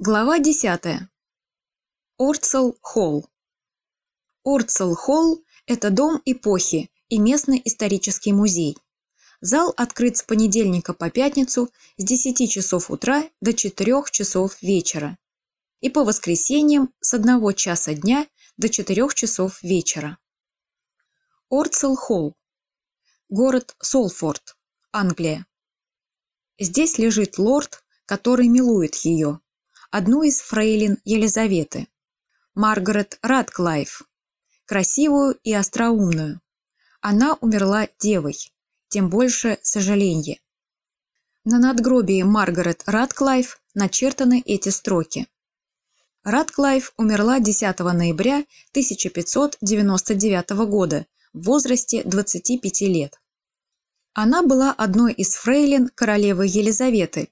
Глава 10. Орцел Холл. Орцел Холл – это дом эпохи и местный исторический музей. Зал открыт с понедельника по пятницу с 10 часов утра до 4 часов вечера и по воскресеньям с 1 часа дня до 4 часов вечера. Орцел Холл. Город Солфорд, Англия. Здесь лежит лорд, который милует ее одну из фрейлин Елизаветы, Маргарет Радклайф, красивую и остроумную. Она умерла девой, тем больше сожаленье. На надгробии Маргарет Радклайф начертаны эти строки. Радклайф умерла 10 ноября 1599 года в возрасте 25 лет. Она была одной из фрейлин королевы Елизаветы,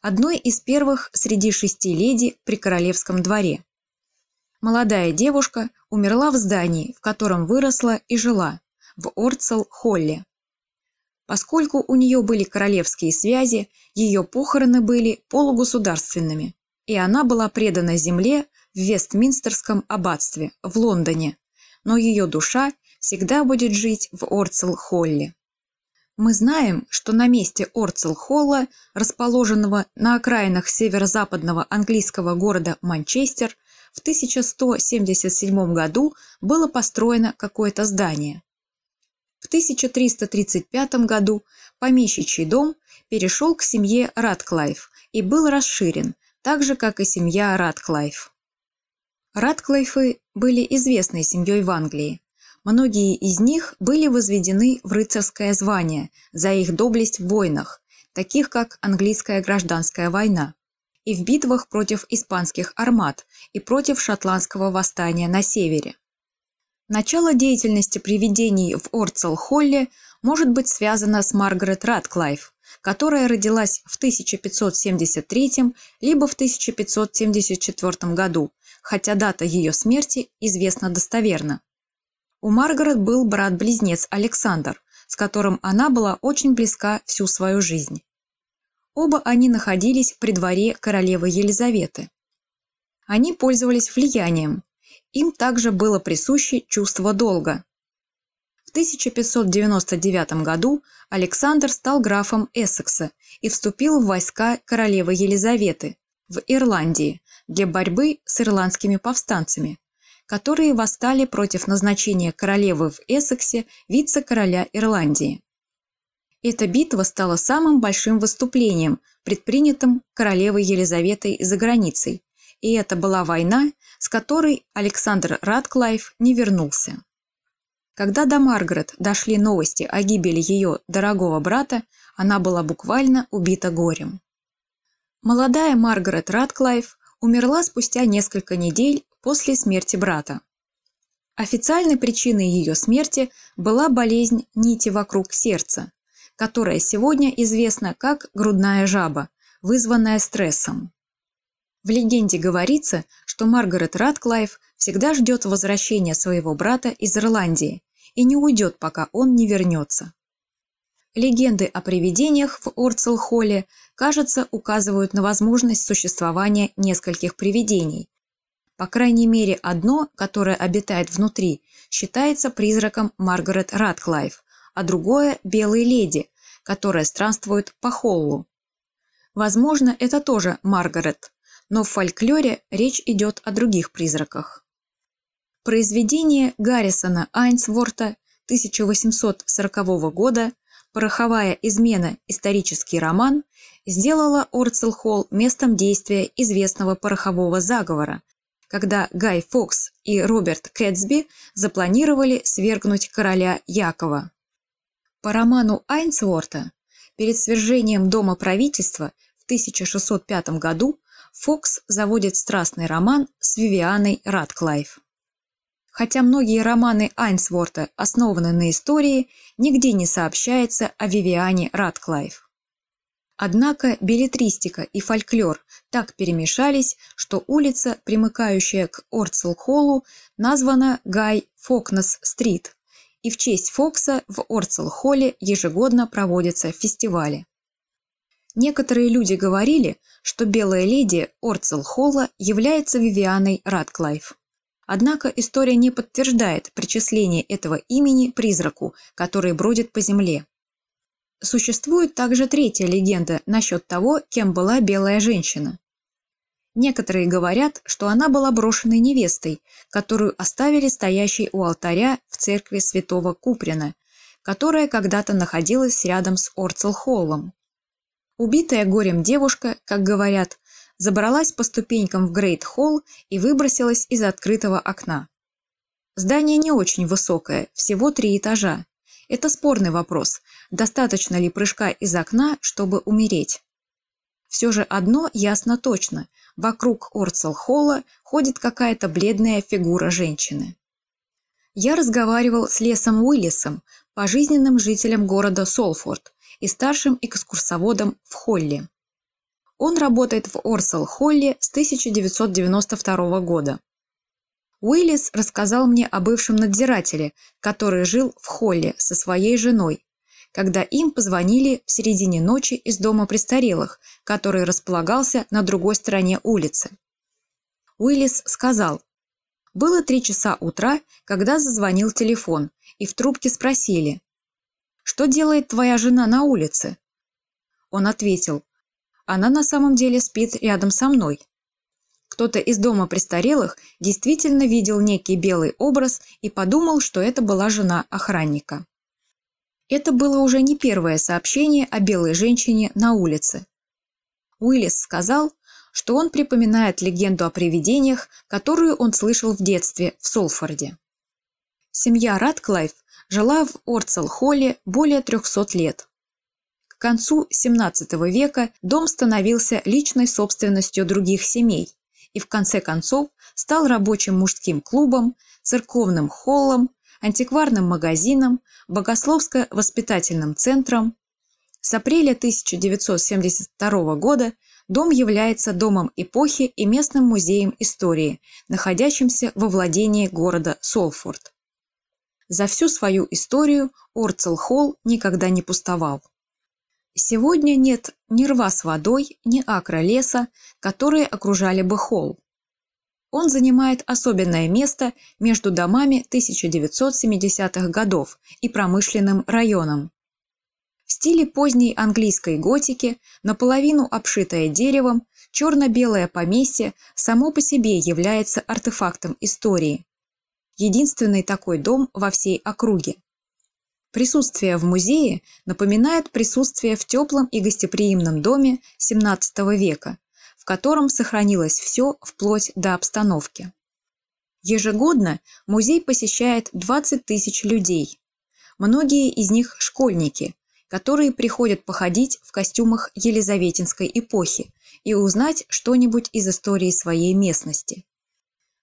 одной из первых среди шести леди при королевском дворе. Молодая девушка умерла в здании, в котором выросла и жила, в Орцел-Холле. Поскольку у нее были королевские связи, ее похороны были полугосударственными, и она была предана земле в Вестминстерском аббатстве в Лондоне, но ее душа всегда будет жить в Орцел-Холле. Мы знаем, что на месте Орцел-Холла, расположенного на окраинах северо-западного английского города Манчестер, в 1177 году было построено какое-то здание. В 1335 году помещичий дом перешел к семье Радклайф и был расширен, так же, как и семья Радклайф. Радклайфы были известной семьей в Англии. Многие из них были возведены в рыцарское звание за их доблесть в войнах, таких как английская гражданская война, и в битвах против испанских армад и против шотландского восстания на севере. Начало деятельности привидений в Орцел-Холле может быть связано с Маргарет Радклайф, которая родилась в 1573 либо в 1574 году, хотя дата ее смерти известна достоверно. У Маргарет был брат-близнец Александр, с которым она была очень близка всю свою жизнь. Оба они находились при дворе королевы Елизаветы. Они пользовались влиянием, им также было присуще чувство долга. В 1599 году Александр стал графом Эссекса и вступил в войска королевы Елизаветы в Ирландии для борьбы с ирландскими повстанцами, которые восстали против назначения королевы в Эссексе вице-короля Ирландии. Эта битва стала самым большим выступлением, предпринятым королевой Елизаветой за границей, и это была война, с которой Александр Радклайф не вернулся. Когда до Маргарет дошли новости о гибели ее дорогого брата, она была буквально убита горем. Молодая Маргарет Радклайф умерла спустя несколько недель после смерти брата. Официальной причиной ее смерти была болезнь нити вокруг сердца, которая сегодня известна как грудная жаба, вызванная стрессом. В легенде говорится, что Маргарет Радклайф всегда ждет возвращения своего брата из Ирландии и не уйдет, пока он не вернется. Легенды о привидениях в Орцел-Холле, кажется, указывают на возможность существования нескольких привидений, по крайней мере, одно, которое обитает внутри, считается призраком Маргарет Радклайф, а другое – белой леди, которая странствует по холлу. Возможно, это тоже Маргарет, но в фольклоре речь идет о других призраках. Произведение Гаррисона Айнсворта 1840 года «Пороховая измена. Исторический роман» сделала Орцел-Холл местом действия известного порохового заговора, когда Гай Фокс и Роберт Кэтсби запланировали свергнуть короля Якова. По роману Айнсворта перед свержением Дома правительства в 1605 году Фокс заводит страстный роман с Вивианой Радклайф. Хотя многие романы Айнсворта основаны на истории, нигде не сообщается о Вивиане Радклайф. Однако билетристика и фольклор так перемешались, что улица, примыкающая к Орцел-Холлу, названа Гай Фокнес-стрит, и в честь Фокса в Орцел-Холле ежегодно проводятся фестивали. Некоторые люди говорили, что белая леди Орцел Холла является Вивианой Радклайф. Однако история не подтверждает причисление этого имени призраку, который бродит по земле. Существует также третья легенда насчет того, кем была белая женщина. Некоторые говорят, что она была брошенной невестой, которую оставили стоящей у алтаря в церкви святого Куприна, которая когда-то находилась рядом с Орцел-Холлом. Убитая горем девушка, как говорят, забралась по ступенькам в Грейт-Холл и выбросилась из открытого окна. Здание не очень высокое, всего три этажа. Это спорный вопрос, достаточно ли прыжка из окна, чтобы умереть. Все же одно ясно точно – вокруг Орцел-Холла ходит какая-то бледная фигура женщины. Я разговаривал с Лесом Уиллисом, пожизненным жителем города Солфорд, и старшим экскурсоводом в Холле. Он работает в Орсел-Холле с 1992 года. Уиллис рассказал мне о бывшем надзирателе, который жил в Холле со своей женой, когда им позвонили в середине ночи из дома престарелых, который располагался на другой стороне улицы. Уиллис сказал, «Было три часа утра, когда зазвонил телефон, и в трубке спросили, что делает твоя жена на улице?» Он ответил, «Она на самом деле спит рядом со мной». Кто-то из дома престарелых действительно видел некий белый образ и подумал, что это была жена охранника. Это было уже не первое сообщение о белой женщине на улице. Уиллис сказал, что он припоминает легенду о привидениях, которую он слышал в детстве в Солфорде. Семья Радклайф жила в Орцел-Холле более 300 лет. К концу XVII века дом становился личной собственностью других семей и в конце концов стал рабочим мужским клубом, церковным холлом, антикварным магазином, богословско-воспитательным центром. С апреля 1972 года дом является домом эпохи и местным музеем истории, находящимся во владении города Солфорд. За всю свою историю Орцел-Холл никогда не пустовал. Сегодня нет ни рва с водой, ни акра леса, которые окружали бы холл. Он занимает особенное место между домами 1970-х годов и промышленным районом. В стиле поздней английской готики, наполовину обшитое деревом, черно-белое поместье само по себе является артефактом истории, единственный такой дом во всей округе. Присутствие в музее напоминает присутствие в теплом и гостеприимном доме XVII века, в котором сохранилось все вплоть до обстановки. Ежегодно музей посещает 20 тысяч людей. Многие из них школьники, которые приходят походить в костюмах Елизаветинской эпохи и узнать что-нибудь из истории своей местности.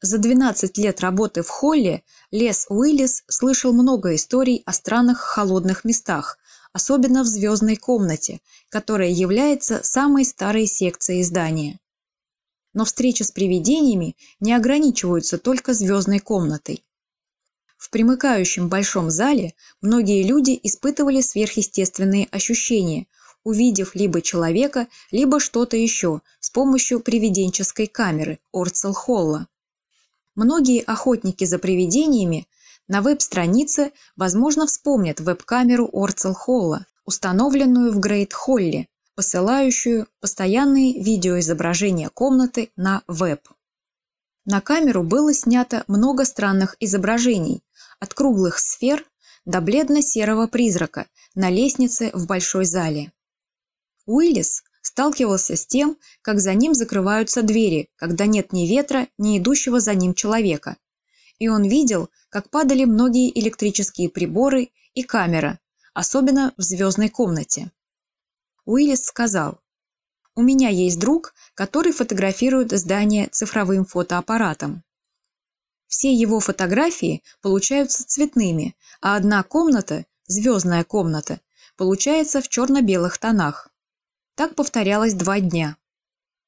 За 12 лет работы в Холле Лес Уиллис слышал много историй о странных холодных местах, особенно в звездной комнате, которая является самой старой секцией здания. Но встречи с привидениями не ограничиваются только звездной комнатой. В примыкающем большом зале многие люди испытывали сверхъестественные ощущения, увидев либо человека, либо что-то еще с помощью привиденческой камеры Орцел-Холла. Многие охотники за привидениями на веб-странице, возможно, вспомнят веб-камеру Орцел Холла, установленную в Грейт Холле, посылающую постоянные видеоизображения комнаты на веб. На камеру было снято много странных изображений, от круглых сфер до бледно-серого призрака на лестнице в большой зале. Уиллис сталкивался с тем, как за ним закрываются двери, когда нет ни ветра, ни идущего за ним человека. И он видел, как падали многие электрические приборы и камера, особенно в звездной комнате. Уиллис сказал, «У меня есть друг, который фотографирует здание цифровым фотоаппаратом. Все его фотографии получаются цветными, а одна комната, звездная комната, получается в черно-белых тонах. Так повторялось два дня.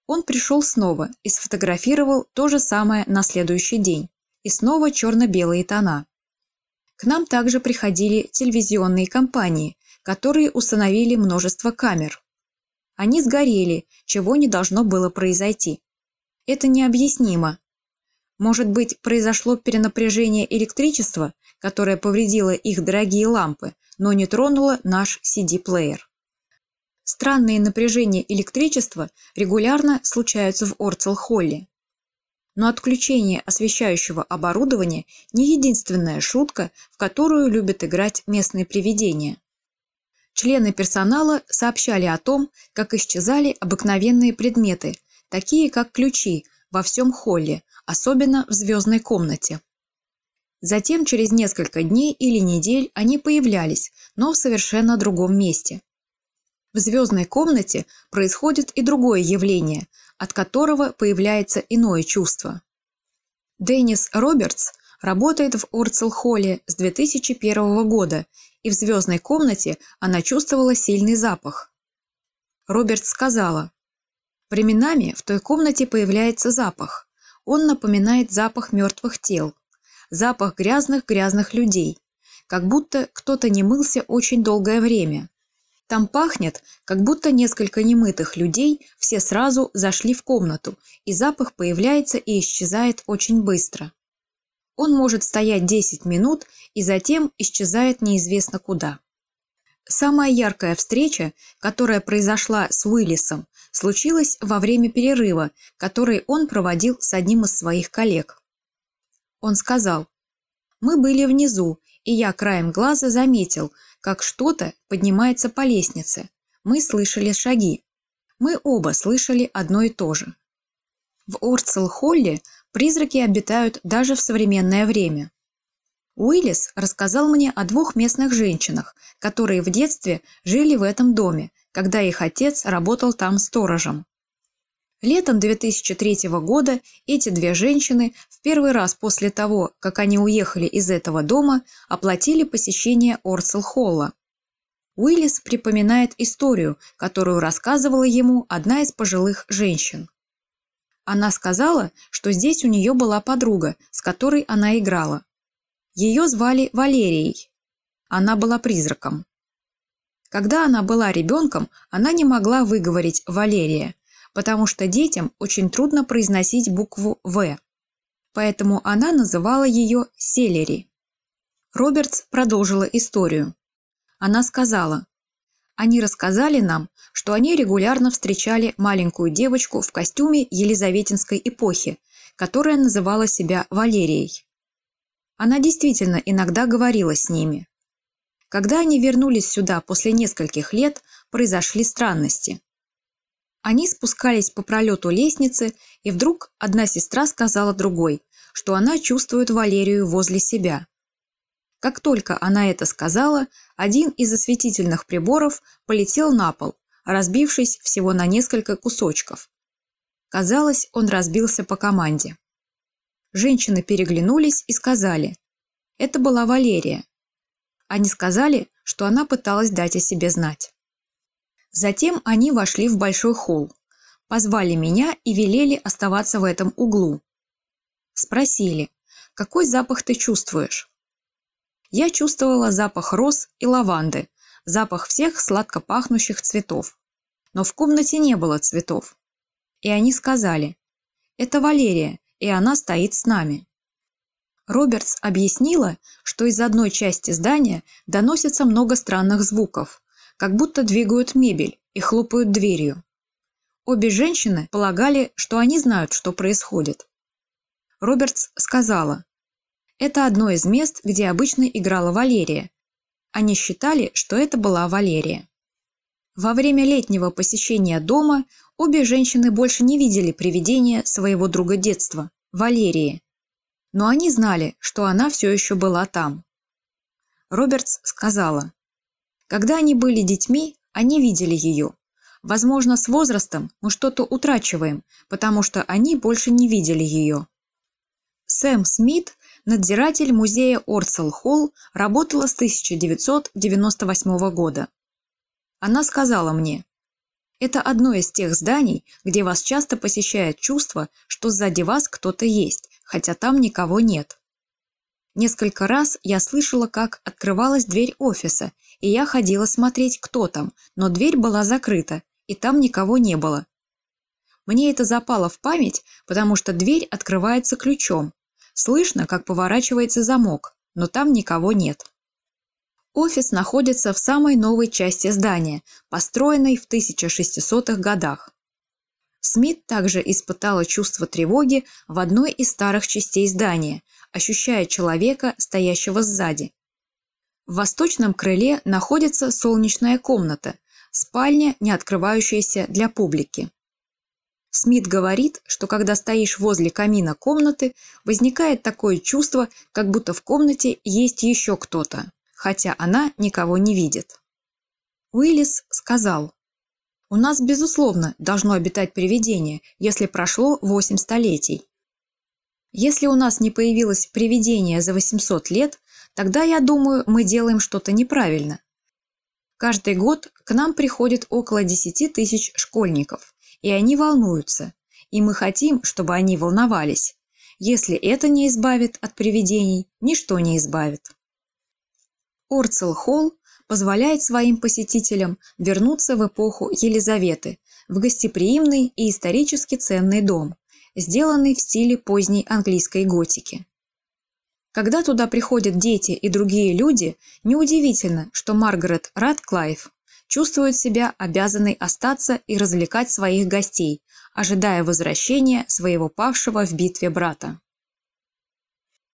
Он пришел снова и сфотографировал то же самое на следующий день. И снова черно-белые тона. К нам также приходили телевизионные компании, которые установили множество камер. Они сгорели, чего не должно было произойти. Это необъяснимо. Может быть, произошло перенапряжение электричества, которое повредило их дорогие лампы, но не тронуло наш CD-плеер. Странные напряжения электричества регулярно случаются в Орцел-Холле. Но отключение освещающего оборудования не единственная шутка, в которую любят играть местные привидения. Члены персонала сообщали о том, как исчезали обыкновенные предметы, такие как ключи, во всем холле, особенно в звездной комнате. Затем через несколько дней или недель они появлялись, но в совершенно другом месте. В звездной комнате происходит и другое явление, от которого появляется иное чувство. Деннис Робертс работает в Орцел-Холле с 2001 года, и в звездной комнате она чувствовала сильный запах. Робертс сказала, «Временами в той комнате появляется запах. Он напоминает запах мертвых тел, запах грязных-грязных людей, как будто кто-то не мылся очень долгое время. Там пахнет, как будто несколько немытых людей все сразу зашли в комнату, и запах появляется и исчезает очень быстро. Он может стоять 10 минут и затем исчезает неизвестно куда. Самая яркая встреча, которая произошла с Уиллисом, случилась во время перерыва, который он проводил с одним из своих коллег. Он сказал, «Мы были внизу, и я краем глаза заметил, как что-то поднимается по лестнице. Мы слышали шаги. Мы оба слышали одно и то же. В Орцел-Холле призраки обитают даже в современное время. Уиллис рассказал мне о двух местных женщинах, которые в детстве жили в этом доме, когда их отец работал там сторожем. Летом 2003 года эти две женщины в первый раз после того, как они уехали из этого дома, оплатили посещение Орцел-Холла. Уиллис припоминает историю, которую рассказывала ему одна из пожилых женщин. Она сказала, что здесь у нее была подруга, с которой она играла. Ее звали Валерией. Она была призраком. Когда она была ребенком, она не могла выговорить «Валерия», потому что детям очень трудно произносить букву «В». Поэтому она называла ее Селери. Робертс продолжила историю. Она сказала, «Они рассказали нам, что они регулярно встречали маленькую девочку в костюме Елизаветинской эпохи, которая называла себя Валерией. Она действительно иногда говорила с ними. Когда они вернулись сюда после нескольких лет, произошли странности. Они спускались по пролету лестницы, и вдруг одна сестра сказала другой, что она чувствует Валерию возле себя. Как только она это сказала, один из осветительных приборов полетел на пол, разбившись всего на несколько кусочков. Казалось, он разбился по команде. Женщины переглянулись и сказали, это была Валерия. Они сказали, что она пыталась дать о себе знать. Затем они вошли в большой холл, позвали меня и велели оставаться в этом углу. Спросили, какой запах ты чувствуешь? Я чувствовала запах роз и лаванды, запах всех сладко пахнущих цветов. Но в комнате не было цветов. И они сказали, это Валерия, и она стоит с нами. Робертс объяснила, что из одной части здания доносится много странных звуков, как будто двигают мебель и хлопают дверью. Обе женщины полагали, что они знают, что происходит. Робертс сказала, «Это одно из мест, где обычно играла Валерия». Они считали, что это была Валерия. Во время летнего посещения дома обе женщины больше не видели привидения своего друга детства, Валерии. Но они знали, что она все еще была там. Робертс сказала, когда они были детьми, они видели ее. Возможно, с возрастом мы что-то утрачиваем, потому что они больше не видели ее. Сэм Смит, надзиратель музея Орсел Холл, работала с 1998 года. Она сказала мне, «Это одно из тех зданий, где вас часто посещает чувство, что сзади вас кто-то есть, хотя там никого нет. Несколько раз я слышала, как открывалась дверь офиса, и я ходила смотреть, кто там, но дверь была закрыта, и там никого не было. Мне это запало в память, потому что дверь открывается ключом. Слышно, как поворачивается замок, но там никого нет. Офис находится в самой новой части здания, построенной в 1600-х годах. Смит также испытала чувство тревоги в одной из старых частей здания, ощущая человека, стоящего сзади. В восточном крыле находится солнечная комната, спальня, не открывающаяся для публики. Смит говорит, что когда стоишь возле камина комнаты, возникает такое чувство, как будто в комнате есть еще кто-то, хотя она никого не видит. Уиллис сказал, «У нас, безусловно, должно обитать привидение, если прошло 8 столетий. Если у нас не появилось привидение за 800 лет, тогда, я думаю, мы делаем что-то неправильно. Каждый год к нам приходит около 10 тысяч школьников, и они волнуются, и мы хотим, чтобы они волновались. Если это не избавит от привидений, ничто не избавит. Орцел Холл позволяет своим посетителям вернуться в эпоху Елизаветы, в гостеприимный и исторически ценный дом, сделанный в стиле поздней английской готики. Когда туда приходят дети и другие люди, неудивительно, что Маргарет Радклайф чувствует себя обязанной остаться и развлекать своих гостей, ожидая возвращения своего павшего в битве брата.